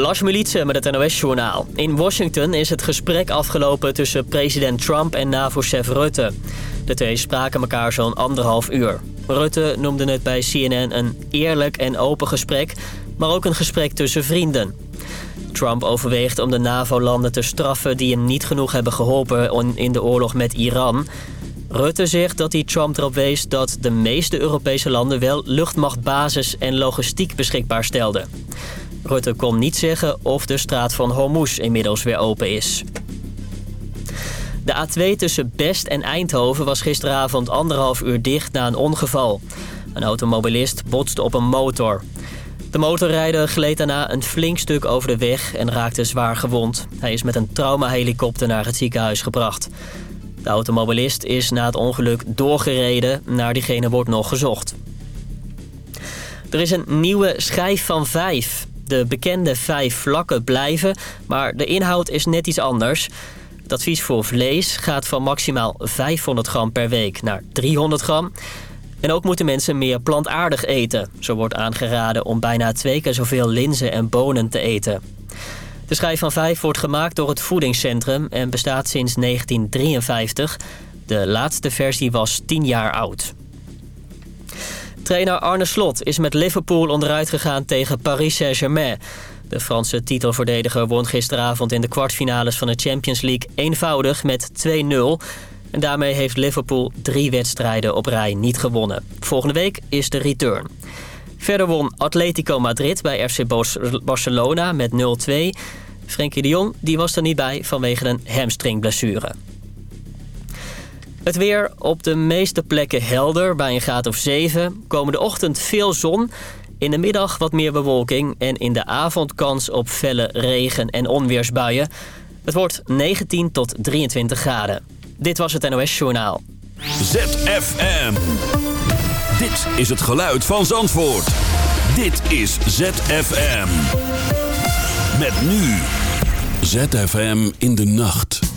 Lars Militsen met het NOS-journaal. In Washington is het gesprek afgelopen tussen president Trump en NAVO-chef Rutte. De twee spraken elkaar zo'n anderhalf uur. Rutte noemde het bij CNN een eerlijk en open gesprek... maar ook een gesprek tussen vrienden. Trump overweegt om de NAVO-landen te straffen... die hem niet genoeg hebben geholpen in de oorlog met Iran... Rutte zegt dat hij Trump erop wees dat de meeste Europese landen wel luchtmachtbasis en logistiek beschikbaar stelden. Rutte kon niet zeggen of de straat van Hormuz inmiddels weer open is. De A2 tussen Best en Eindhoven was gisteravond anderhalf uur dicht na een ongeval. Een automobilist botste op een motor. De motorrijder gleed daarna een flink stuk over de weg en raakte zwaar gewond. Hij is met een traumahelikopter naar het ziekenhuis gebracht. De automobilist is na het ongeluk doorgereden. Naar diegene wordt nog gezocht. Er is een nieuwe schijf van vijf. De bekende vijf vlakken blijven, maar de inhoud is net iets anders. Het advies voor vlees gaat van maximaal 500 gram per week naar 300 gram. En ook moeten mensen meer plantaardig eten. Zo wordt aangeraden om bijna twee keer zoveel linzen en bonen te eten. De schijf van 5 wordt gemaakt door het voedingscentrum en bestaat sinds 1953. De laatste versie was 10 jaar oud. Trainer Arne Slot is met Liverpool onderuit gegaan tegen Paris Saint-Germain. De Franse titelverdediger won gisteravond in de kwartfinales van de Champions League eenvoudig met 2-0. En daarmee heeft Liverpool drie wedstrijden op rij niet gewonnen. Volgende week is de return. Verder won Atletico Madrid bij FC Barcelona met 0-2. Frenkie de Jong die was er niet bij vanwege een hamstringblessure. Het weer op de meeste plekken helder bij een graad of 7. Komende ochtend veel zon. In de middag wat meer bewolking. En in de avond kans op felle regen- en onweersbuien. Het wordt 19 tot 23 graden. Dit was het NOS Journaal. ZFM. Dit is het geluid van Zandvoort. Dit is ZFM. Met nu. ZFM in de nacht.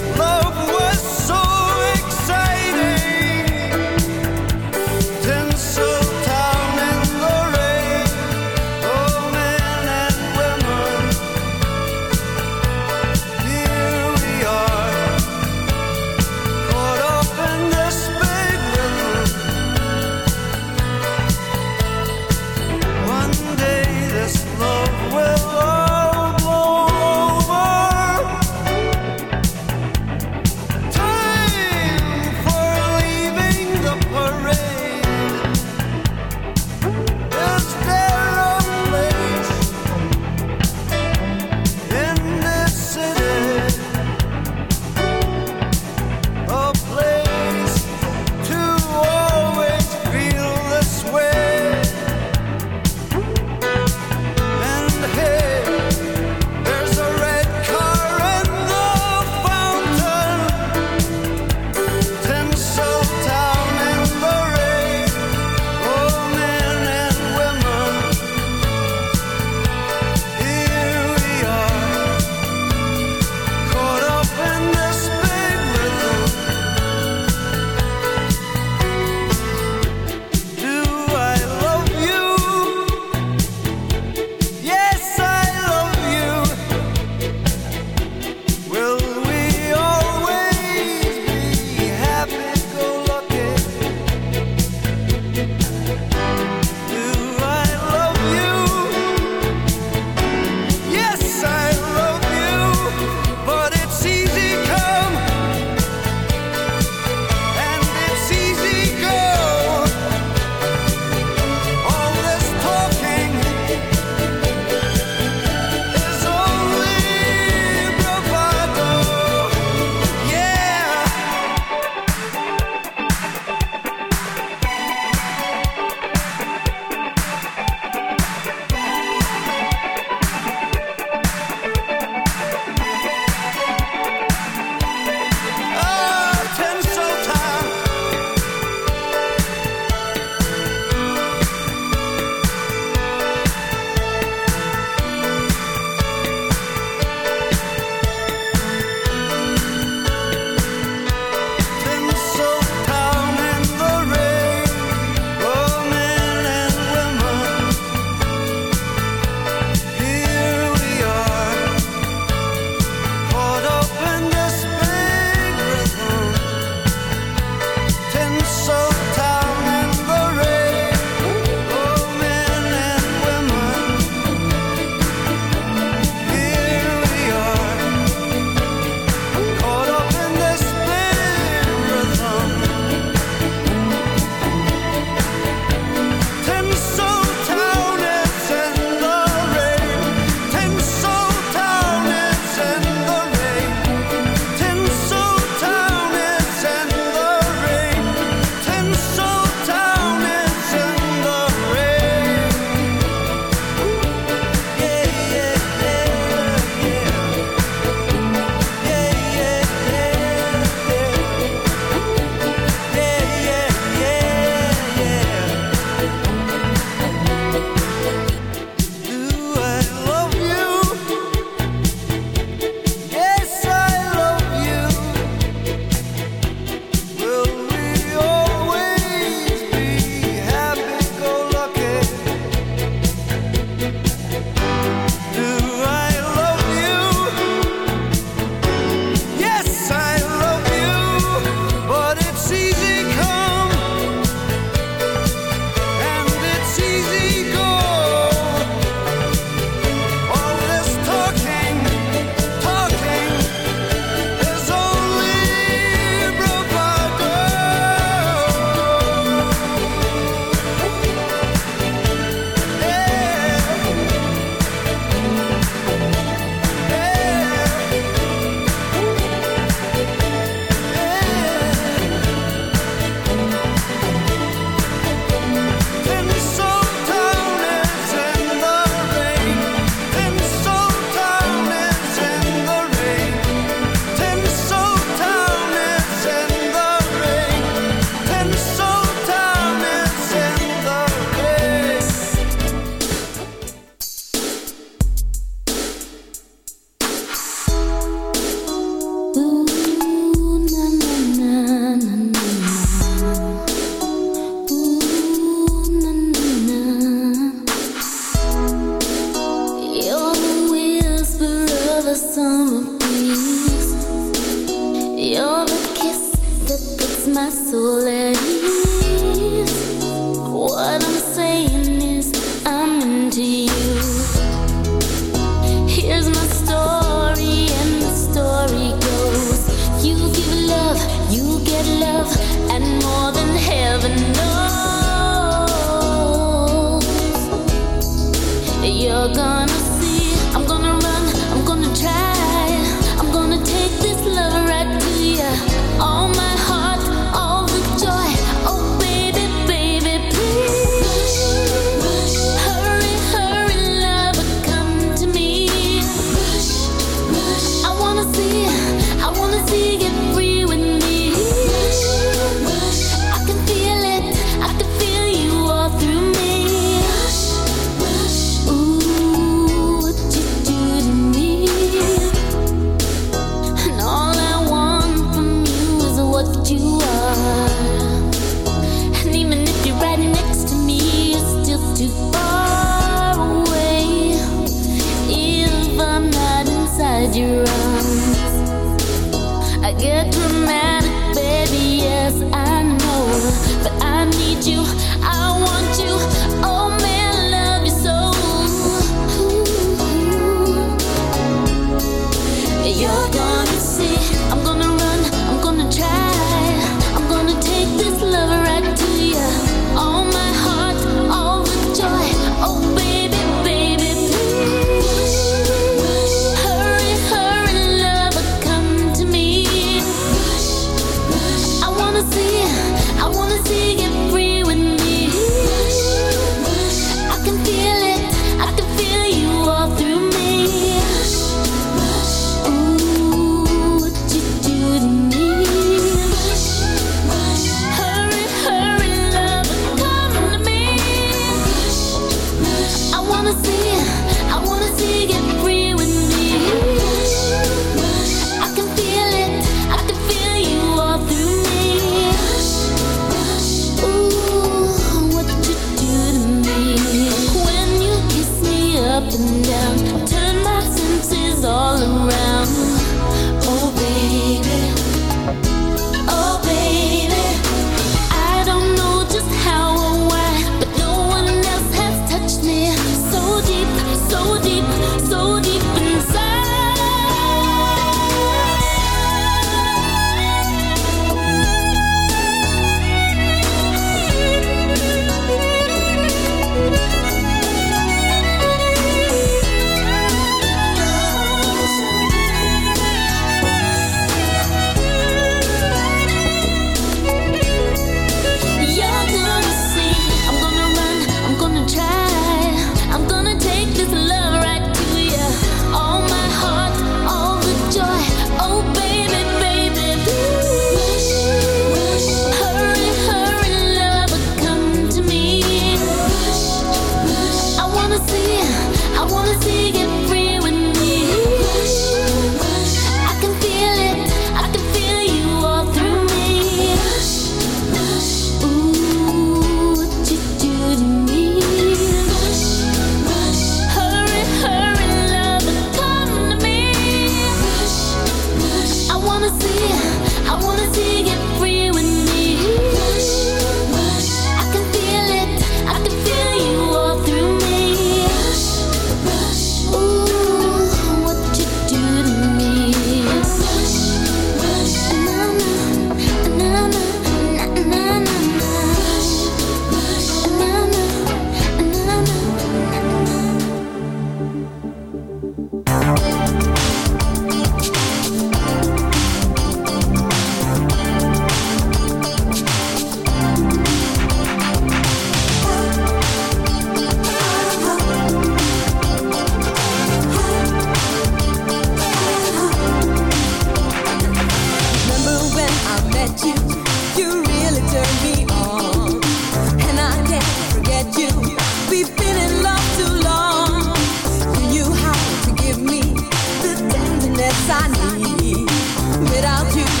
Without you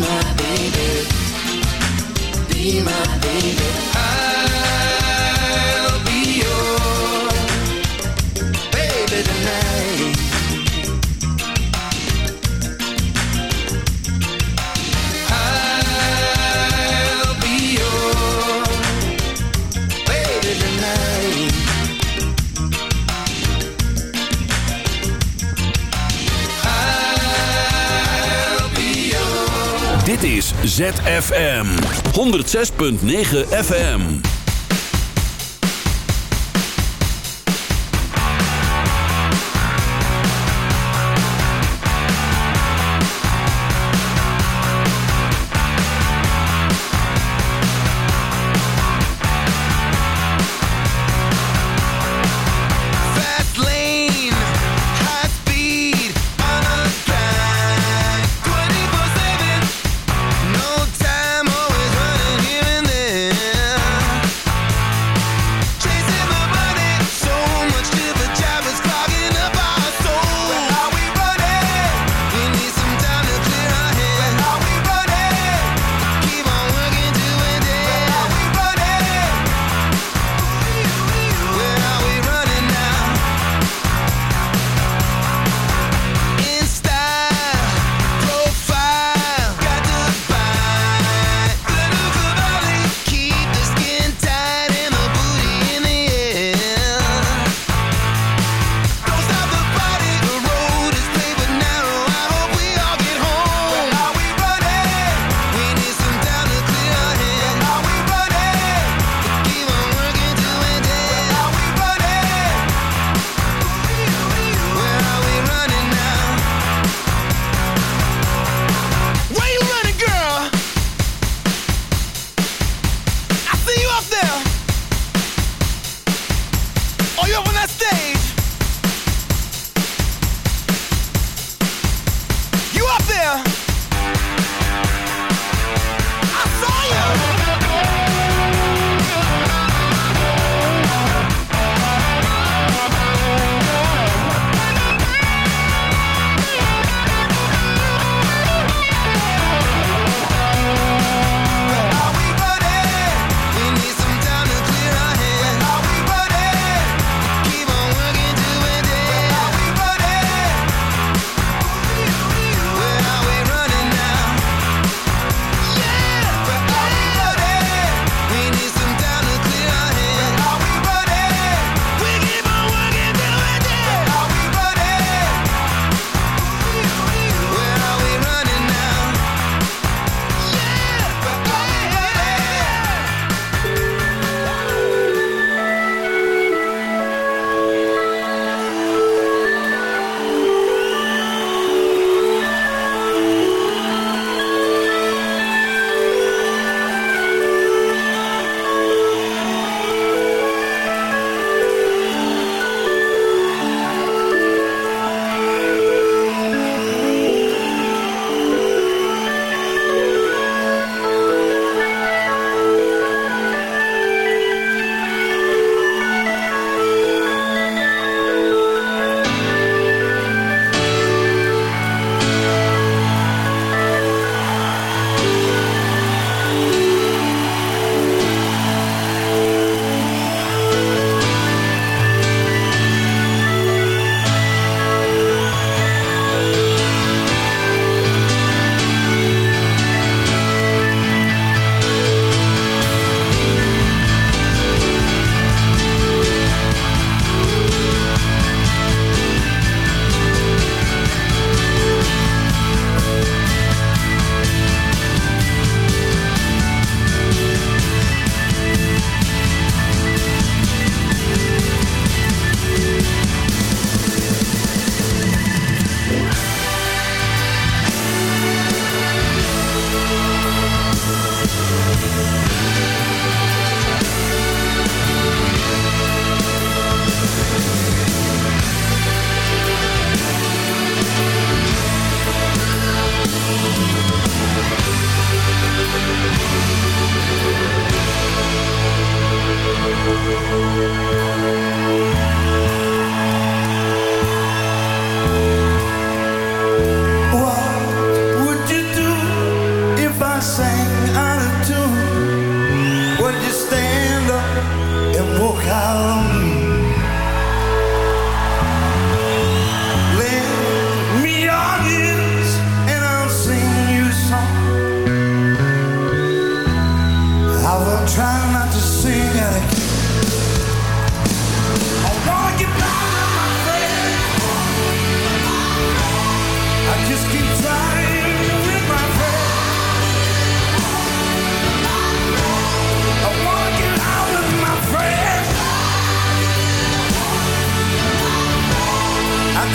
ZFM 106.9 FM in the land. I'm talking about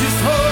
just hope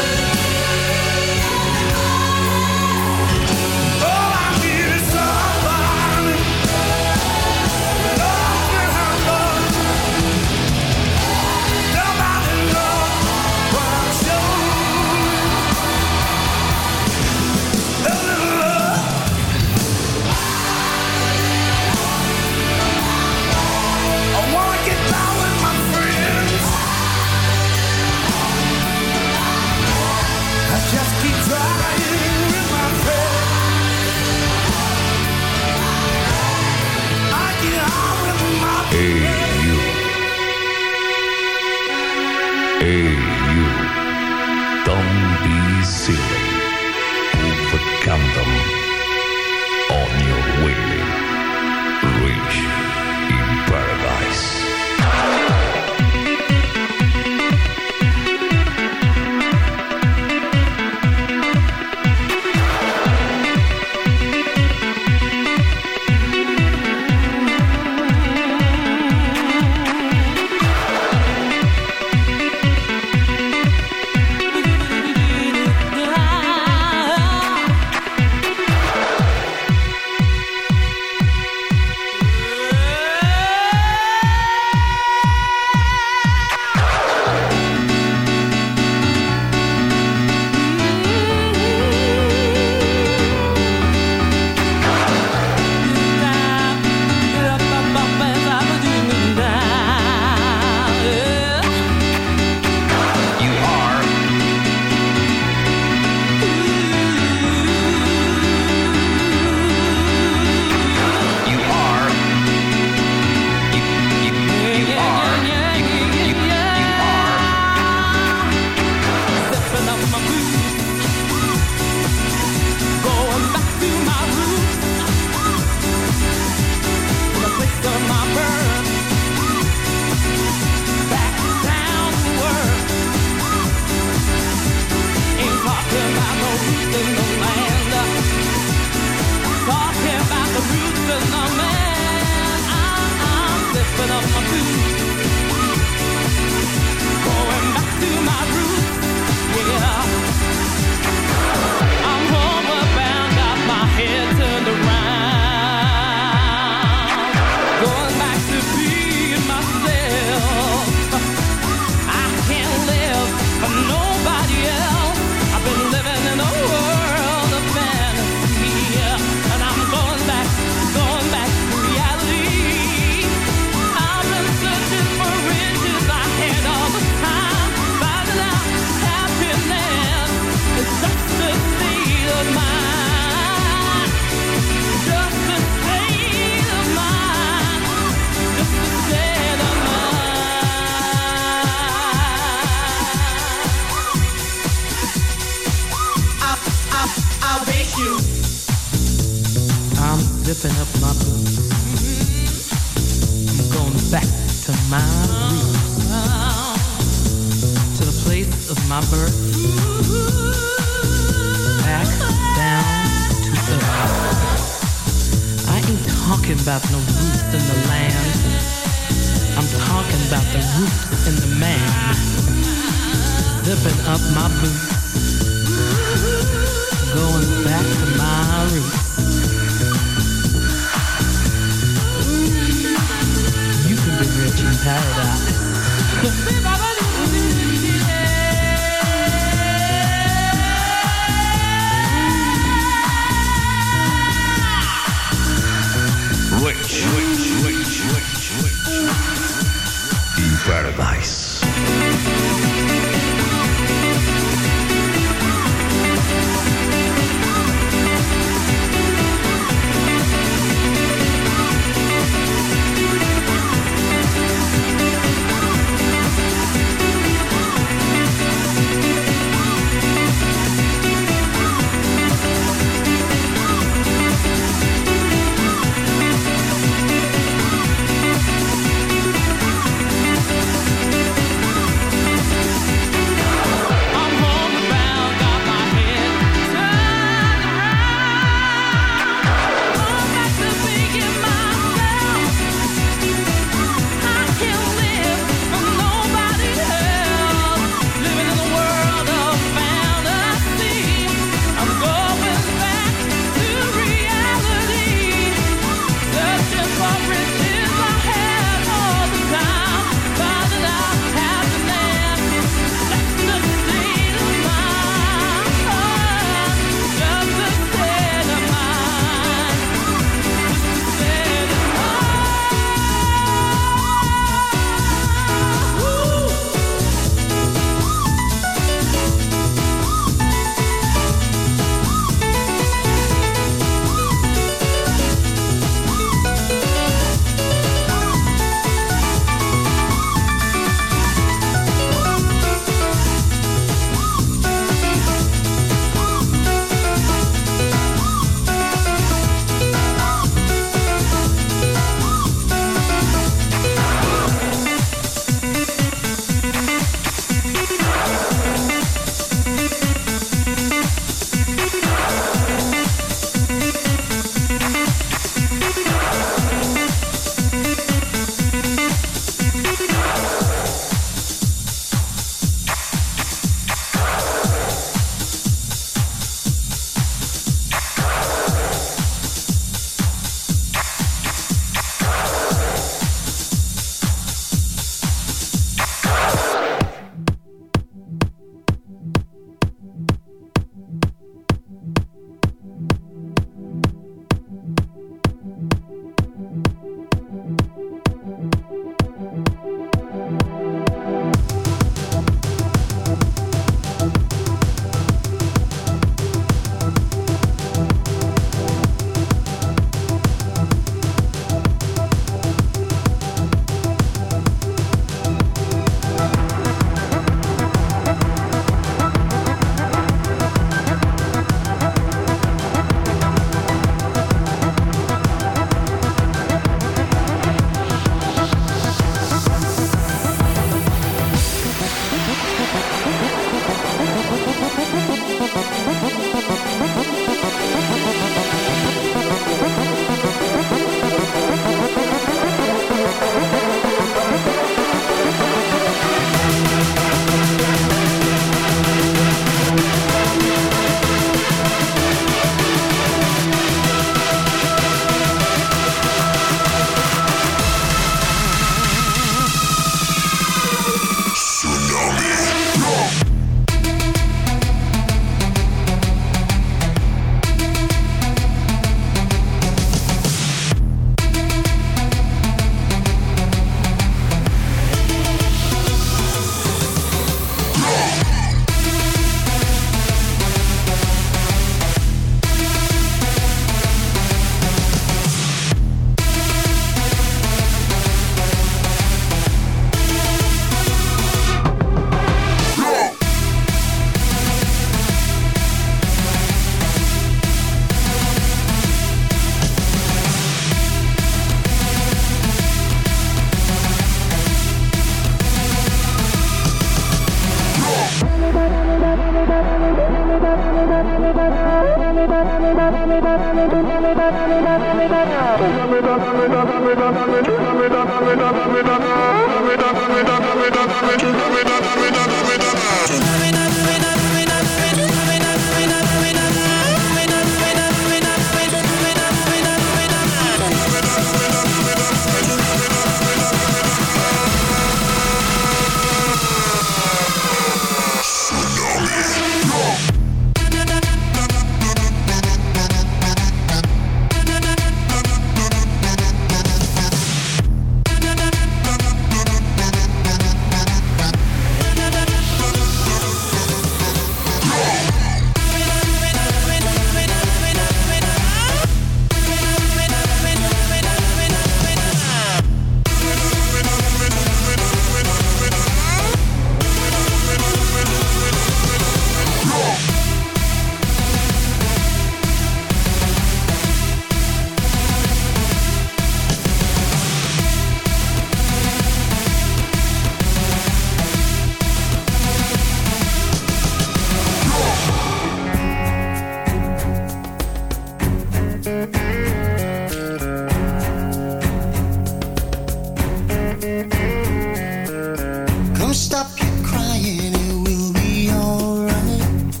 stop crying, it will be alright.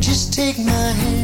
Just take my hand.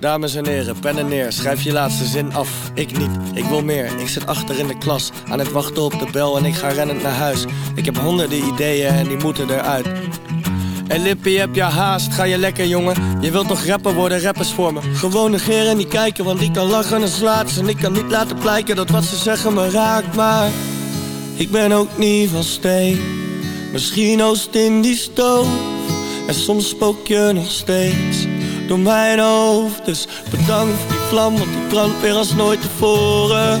Dames en heren, pen en neer, schrijf je laatste zin af. Ik niet, ik wil meer. Ik zit achter in de klas, aan het wachten op de bel en ik ga rennend naar huis. Ik heb honderden ideeën en die moeten eruit. En Lippie, heb je haast? Ga je lekker, jongen? Je wilt toch rapper worden, rappers voor me. Gewoon negeren en niet kijken, want ik kan lachen en slaat. En ik kan niet laten blijken dat wat ze zeggen me raakt. Maar ik ben ook niet van steen. Misschien oost in die stoof. En soms spook je nog steeds door mijn hoofd Dus bedankt voor die vlam, want die brandt weer als nooit tevoren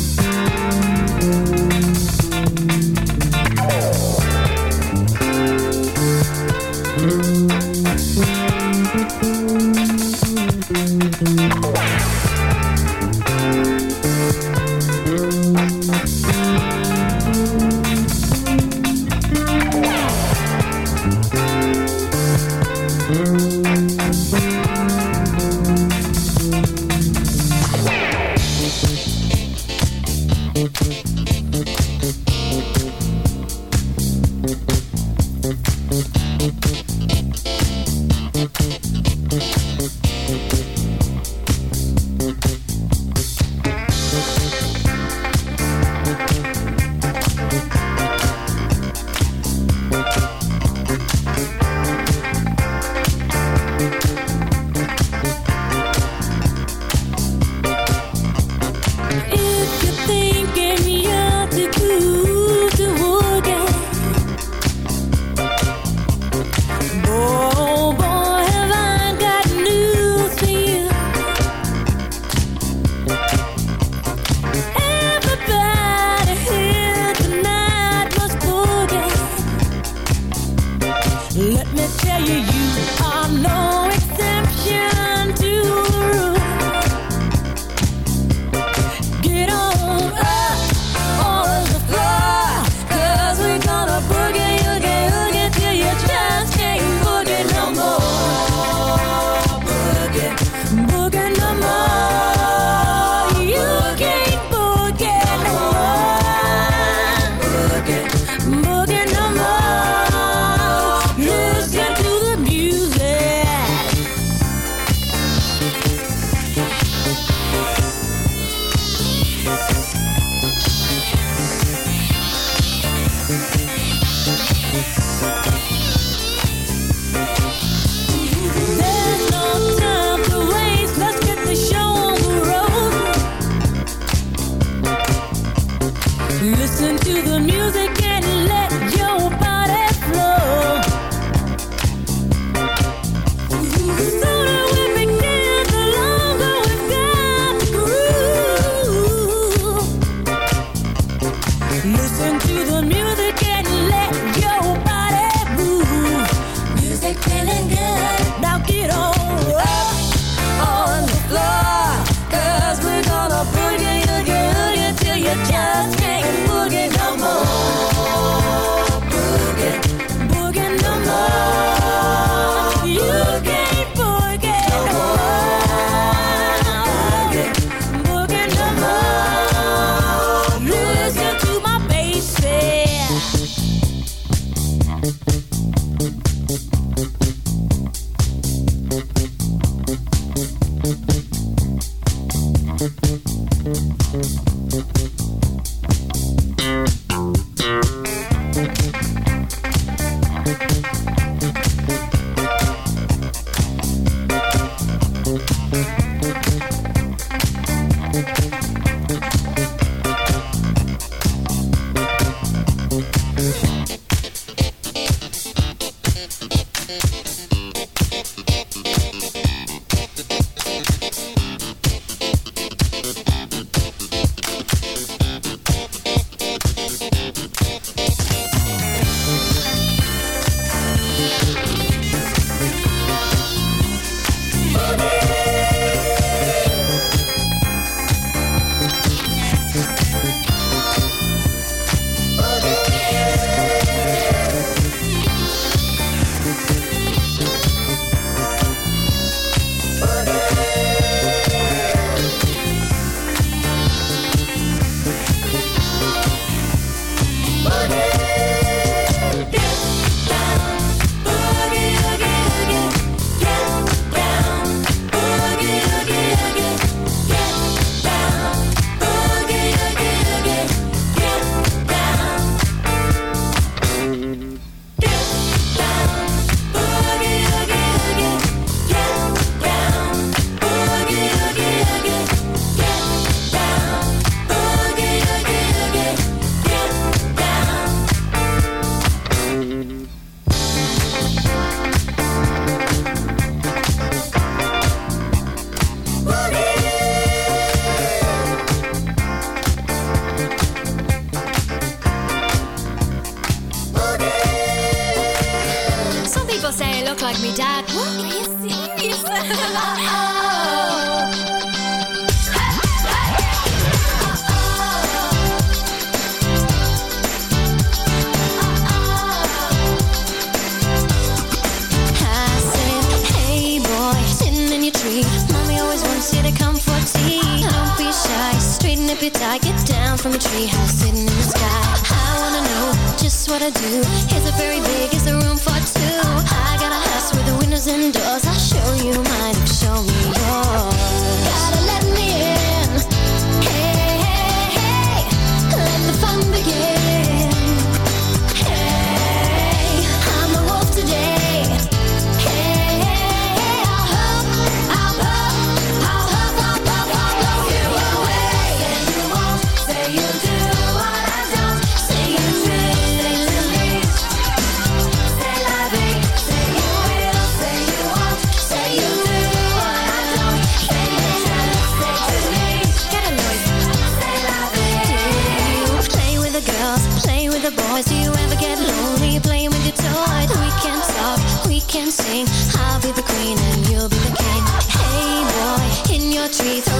sing. I'll be the queen and you'll be the king. Hey boy, in your trees.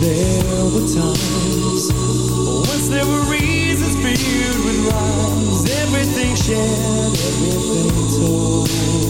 there were times Once there were reasons filled with rhymes Everything shared, everything told.